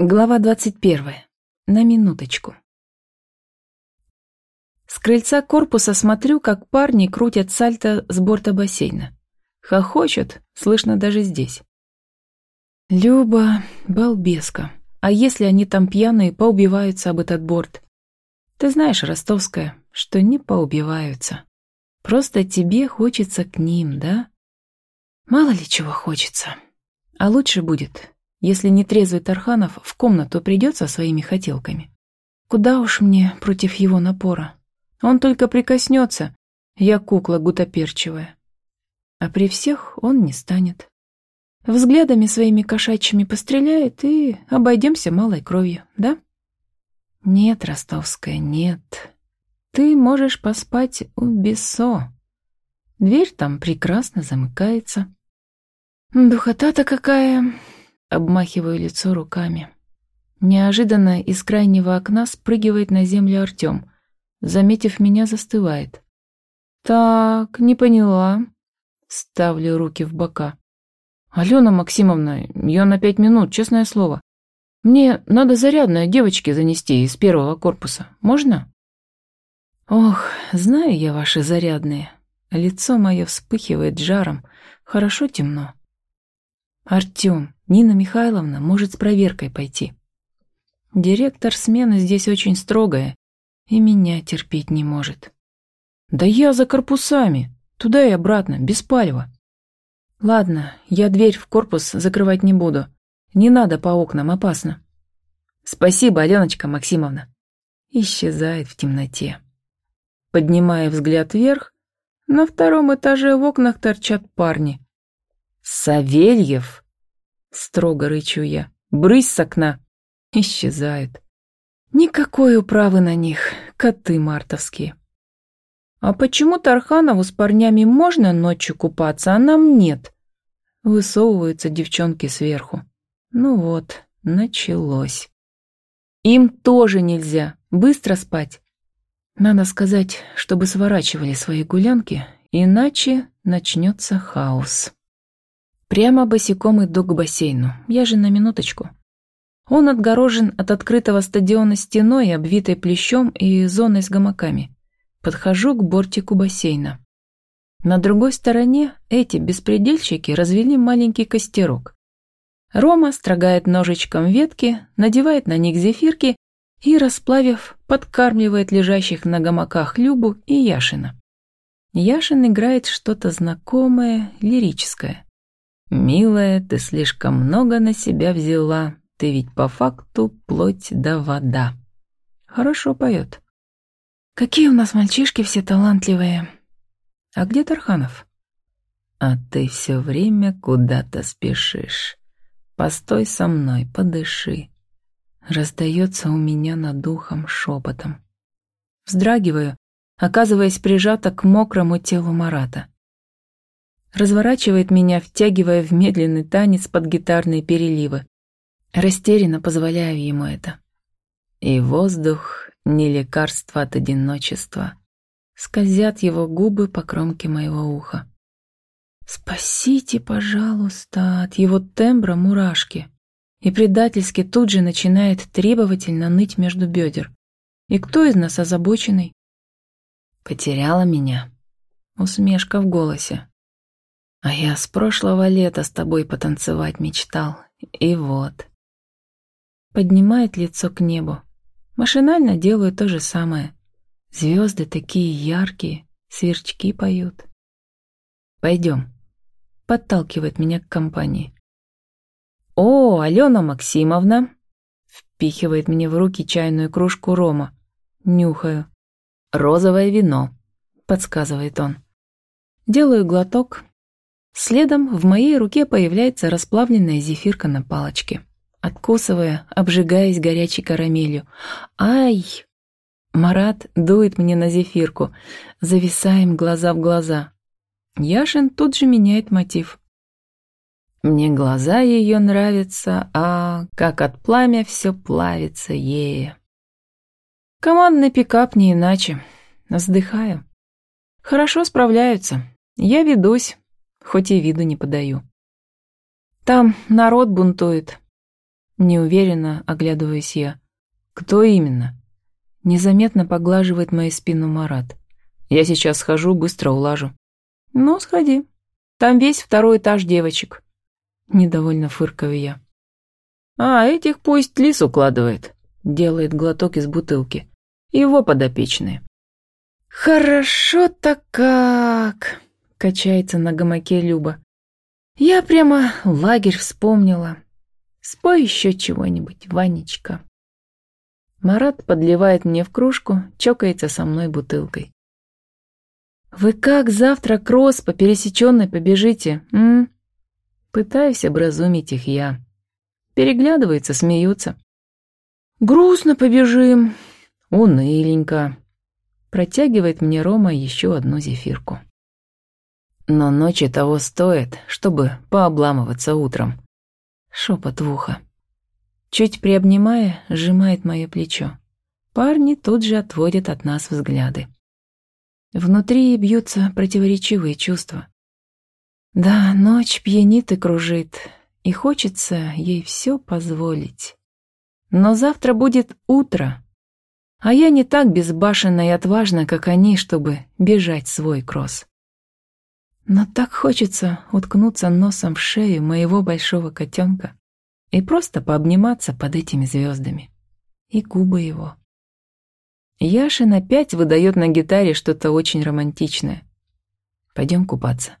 Глава двадцать первая. На минуточку. С крыльца корпуса смотрю, как парни крутят сальто с борта бассейна. Хохочут, слышно даже здесь. Люба, балбеска. А если они там пьяные, поубиваются об этот борт? Ты знаешь, ростовская, что не поубиваются. Просто тебе хочется к ним, да? Мало ли чего хочется. А лучше будет, если нетрезвый Тарханов в комнату придет со своими хотелками. Куда уж мне против его напора? Он только прикоснется, я кукла гутоперчивая. А при всех он не станет. Взглядами своими кошачьими постреляет и обойдемся малой кровью, да? Нет, Ростовская, нет. Ты можешь поспать у Бесо. Дверь там прекрасно замыкается. Духота-то какая! Обмахиваю лицо руками. Неожиданно из крайнего окна спрыгивает на землю Артем. Заметив меня, застывает. «Так, не поняла». Ставлю руки в бока. «Алена Максимовна, я на пять минут, честное слово. Мне надо зарядное девочке занести из первого корпуса. Можно?» «Ох, знаю я ваши зарядные. Лицо мое вспыхивает жаром. Хорошо темно. Артем, Нина Михайловна может с проверкой пойти. Директор смены здесь очень строгая и меня терпеть не может. Да я за корпусами, туда и обратно, без палева. Ладно, я дверь в корпус закрывать не буду. Не надо по окнам, опасно. Спасибо, Аленочка Максимовна. Исчезает в темноте. Поднимая взгляд вверх, на втором этаже в окнах торчат парни. «Савельев!» — строго рычу я. «Брысь с окна!» Исчезают. Никакой управы на них, коты мартовские. «А почему Тарханову с парнями можно ночью купаться, а нам нет?» Высовываются девчонки сверху. Ну вот, началось. Им тоже нельзя. Быстро спать. Надо сказать, чтобы сворачивали свои гулянки, иначе начнется хаос. Прямо босиком иду к бассейну. Я же на минуточку. Он отгорожен от открытого стадиона стеной, обвитой плещом и зоной с гамаками. Подхожу к бортику бассейна. На другой стороне эти беспредельщики развели маленький костерок. Рома строгает ножичком ветки, надевает на них зефирки и, расплавив, подкармливает лежащих на гамаках Любу и Яшина. Яшин играет что-то знакомое, лирическое. «Милая, ты слишком много на себя взяла, ты ведь по факту плоть да вода». Хорошо поет. «Какие у нас мальчишки все талантливые!» «А где Тарханов?» «А ты все время куда-то спешишь. Постой со мной, подыши». Раздается у меня над духом шепотом. Вздрагиваю, оказываясь прижата к мокрому телу Марата разворачивает меня, втягивая в медленный танец под гитарные переливы. Растерянно позволяю ему это. И воздух — не лекарство от одиночества. Скользят его губы по кромке моего уха. «Спасите, пожалуйста, от его тембра мурашки». И предательски тут же начинает требовательно ныть между бедер. «И кто из нас озабоченный?» «Потеряла меня». Усмешка в голосе. А я с прошлого лета с тобой потанцевать мечтал. И вот. Поднимает лицо к небу. Машинально делаю то же самое. Звезды такие яркие, сверчки поют. Пойдем. Подталкивает меня к компании. О, Алена Максимовна! Впихивает мне в руки чайную кружку рома. Нюхаю. Розовое вино, подсказывает он. Делаю глоток, Следом в моей руке появляется расплавленная зефирка на палочке. Откусывая, обжигаясь горячей карамелью. «Ай!» Марат дует мне на зефирку. Зависаем глаза в глаза. Яшин тут же меняет мотив. Мне глаза ее нравятся, а как от пламя все плавится ей. Командный пикап не иначе. Вздыхаю. Хорошо справляются. Я ведусь, хоть и виду не подаю. Там народ бунтует. Неуверенно оглядываюсь я. «Кто именно?» Незаметно поглаживает мою спину Марат. «Я сейчас схожу, быстро улажу». «Ну, сходи. Там весь второй этаж девочек». Недовольно фыркаю я. «А, этих пусть лис укладывает», — делает глоток из бутылки. «Его подопечные». «Хорошо-то как!» — качается на гамаке Люба. «Я прямо лагерь вспомнила. Спой еще чего-нибудь, Ванечка». Марат подливает мне в кружку, чокается со мной бутылкой. «Вы как завтра кросс по пересеченной побежите, м?» Пытаюсь образумить их я. Переглядываются, смеются. «Грустно побежим. Уныленько». Протягивает мне Рома еще одну зефирку. Но ночи того стоит, чтобы пообламываться утром. Шепот в ухо. Чуть приобнимая, сжимает мое плечо. Парни тут же отводят от нас взгляды. Внутри бьются противоречивые чувства. Да, ночь пьянит и кружит, и хочется ей все позволить. Но завтра будет утро, а я не так безбашенна и отважна, как они, чтобы бежать свой кросс. Но так хочется уткнуться носом в шею моего большого котенка и просто пообниматься под этими звездами. И губы его. Яшин опять выдает на гитаре что-то очень романтичное. Пойдем купаться.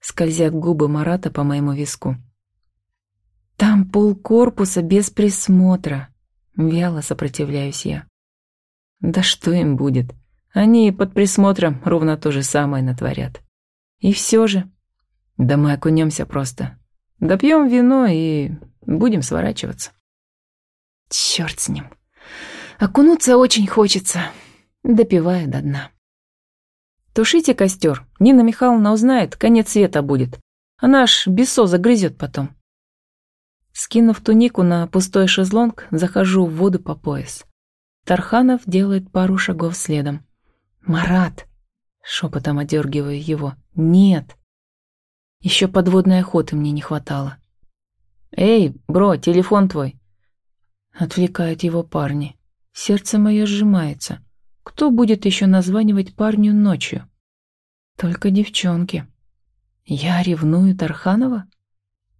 Скользят губы Марата по моему виску. Там пол корпуса без присмотра. Вяло сопротивляюсь я. Да что им будет? Они под присмотром ровно то же самое натворят. И все же. Да мы окунемся просто. Допьем вино и будем сворачиваться. Черт с ним. Окунуться очень хочется, допивая до дна. Тушите костер. Нина Михайловна узнает, конец света будет. Она аж бесо загрызет потом. Скинув тунику на пустой шезлонг, захожу в воду по пояс. Тарханов делает пару шагов следом. «Марат!» — шепотом одергиваю его. «Нет!» Еще подводной охоты мне не хватало. «Эй, бро, телефон твой!» Отвлекают его парни. Сердце мое сжимается. Кто будет еще названивать парню ночью? Только девчонки. Я ревную Тарханова?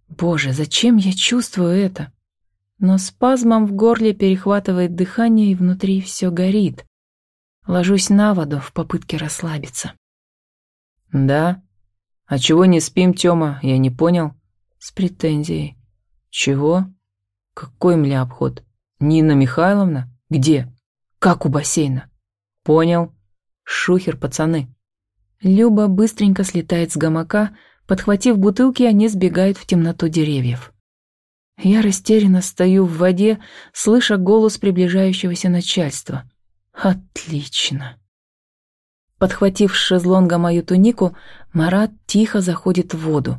Боже, зачем я чувствую это? Но спазмом в горле перехватывает дыхание, и внутри все горит. Ложусь на воду в попытке расслабиться. «Да? А чего не спим, Тёма? Я не понял». С претензией. «Чего? Какой мля обход? Нина Михайловна?» «Где? Как у бассейна?» «Понял. Шухер, пацаны». Люба быстренько слетает с гамака, подхватив бутылки, они сбегают в темноту деревьев. Я растерянно стою в воде, слыша голос приближающегося начальства. «Отлично». Подхватив с шезлонга мою тунику, Марат тихо заходит в воду,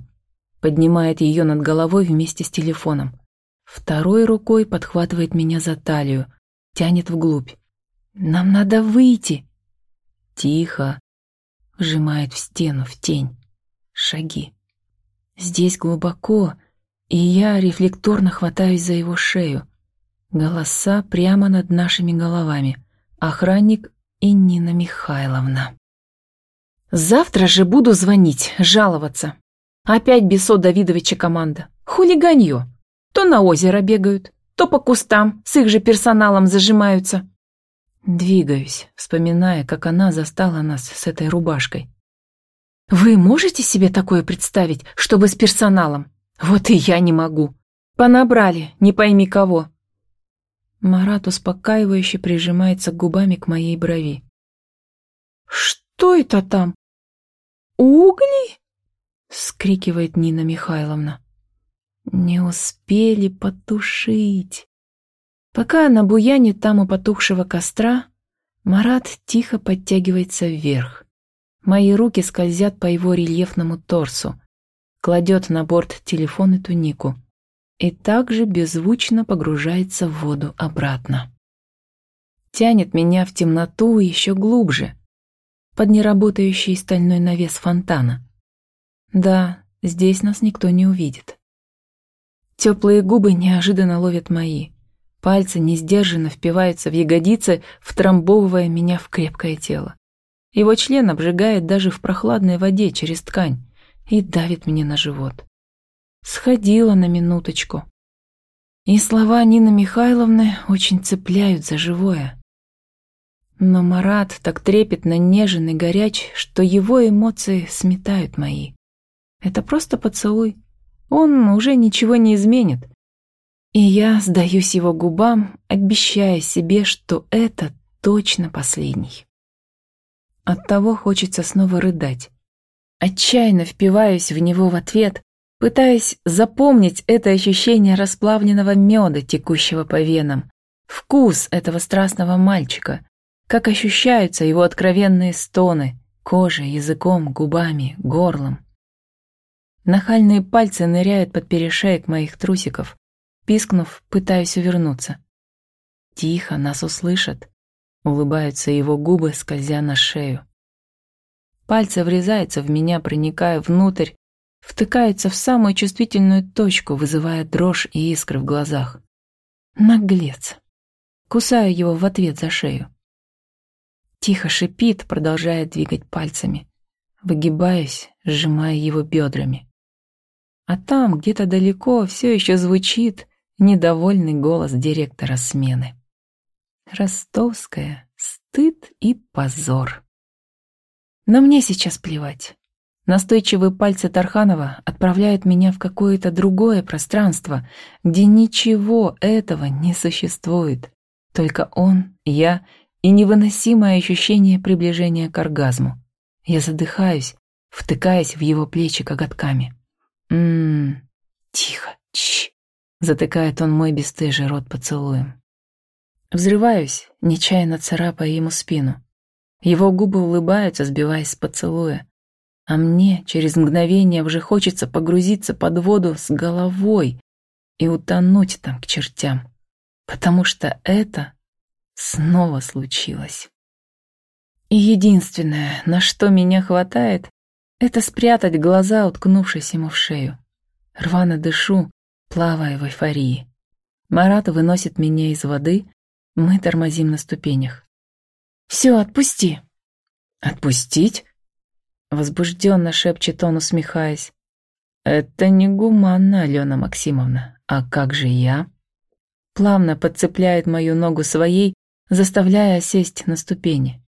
поднимает ее над головой вместе с телефоном. Второй рукой подхватывает меня за талию, тянет вглубь. «Нам надо выйти!» «Тихо!» Сжимает в стену, в тень. Шаги. Здесь глубоко, и я рефлекторно хватаюсь за его шею. Голоса прямо над нашими головами. Охранник и Нина Михайловна. «Завтра же буду звонить, жаловаться. Опять Бесо Давидовича команда. Хулиганье. То на озеро бегают, то по кустам с их же персоналом зажимаются. Двигаюсь, вспоминая, как она застала нас с этой рубашкой. Вы можете себе такое представить, чтобы с персоналом? Вот и я не могу. Понабрали, не пойми кого. Марат успокаивающе прижимается губами к моей брови. «Что это там? Угли?» — скрикивает Нина Михайловна. Не успели потушить. Пока она буянит там у потухшего костра, Марат тихо подтягивается вверх. Мои руки скользят по его рельефному торсу, кладет на борт телефон и тунику и также беззвучно погружается в воду обратно. Тянет меня в темноту еще глубже, под неработающий стальной навес фонтана. Да, здесь нас никто не увидит. Теплые губы неожиданно ловят мои. Пальцы несдержанно впиваются в ягодицы, втрамбовывая меня в крепкое тело. Его член обжигает даже в прохладной воде через ткань и давит мне на живот. Сходила на минуточку. И слова Нины Михайловны очень цепляют за живое. Но Марат так трепетно нежен и горяч, что его эмоции сметают мои. Это просто поцелуй. Он уже ничего не изменит. И я сдаюсь его губам, обещая себе, что это точно последний. Оттого хочется снова рыдать. Отчаянно впиваюсь в него в ответ, пытаясь запомнить это ощущение расплавленного меда, текущего по венам, вкус этого страстного мальчика, как ощущаются его откровенные стоны, кожей, языком, губами, горлом. Нахальные пальцы ныряют под перешеек моих трусиков. Пискнув, пытаюсь увернуться. Тихо, нас услышат. Улыбаются его губы, скользя на шею. Пальцы врезаются в меня, проникая внутрь, втыкаются в самую чувствительную точку, вызывая дрожь и искры в глазах. Наглец. Кусаю его в ответ за шею. Тихо шипит, продолжая двигать пальцами. Выгибаюсь, сжимая его бедрами. А там, где-то далеко, все еще звучит недовольный голос директора смены. Ростовская, стыд и позор. Но мне сейчас плевать. Настойчивые пальцы Тарханова отправляют меня в какое-то другое пространство, где ничего этого не существует. Только он, я и невыносимое ощущение приближения к оргазму. Я задыхаюсь, втыкаясь в его плечи коготками. Ммм, тихо, чш, затыкает он мой бесстыжий рот поцелуем. Взрываюсь, нечаянно царапая ему спину. Его губы улыбаются, сбиваясь с поцелуя. А мне через мгновение уже хочется погрузиться под воду с головой и утонуть там к чертям. Потому что это снова случилось. И единственное, на что меня хватает, это спрятать глаза, уткнувшись ему в шею. Рвано дышу, плавая в эйфории. Марат выносит меня из воды, мы тормозим на ступенях. «Все, отпусти!» «Отпустить?» Возбужденно шепчет он, усмехаясь. «Это не гуманно, Алена Максимовна. А как же я?» Плавно подцепляет мою ногу своей, заставляя сесть на ступени.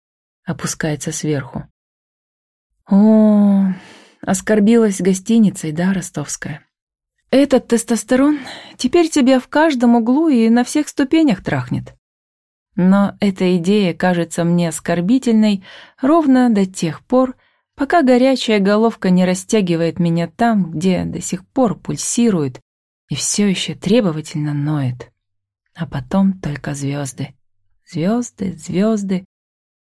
Опускается сверху. О, оскорбилась гостиницей, да, ростовская? Этот тестостерон теперь тебя в каждом углу и на всех ступенях трахнет. Но эта идея кажется мне оскорбительной ровно до тех пор, пока горячая головка не растягивает меня там, где до сих пор пульсирует и все еще требовательно ноет. А потом только звезды. Звезды, звезды.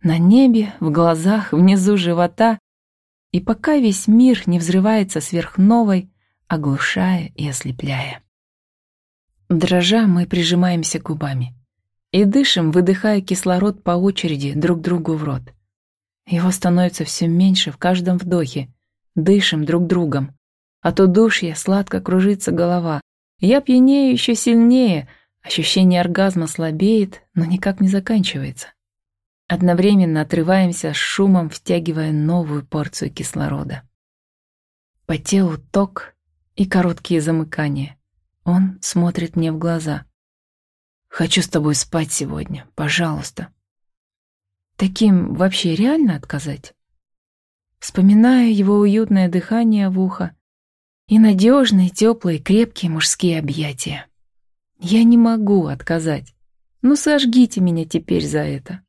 На небе, в глазах, внизу живота и пока весь мир не взрывается сверхновой, оглушая и ослепляя. Дрожа, мы прижимаемся губами и дышим, выдыхая кислород по очереди друг другу в рот. Его становится все меньше в каждом вдохе. Дышим друг другом. От удушья сладко кружится голова. Я пьянею еще сильнее, ощущение оргазма слабеет, но никак не заканчивается. Одновременно отрываемся с шумом, втягивая новую порцию кислорода. По телу ток и короткие замыкания. Он смотрит мне в глаза. «Хочу с тобой спать сегодня, пожалуйста». Таким вообще реально отказать? Вспоминаю его уютное дыхание в ухо и надежные, теплые, крепкие мужские объятия. Я не могу отказать. Ну сожгите меня теперь за это.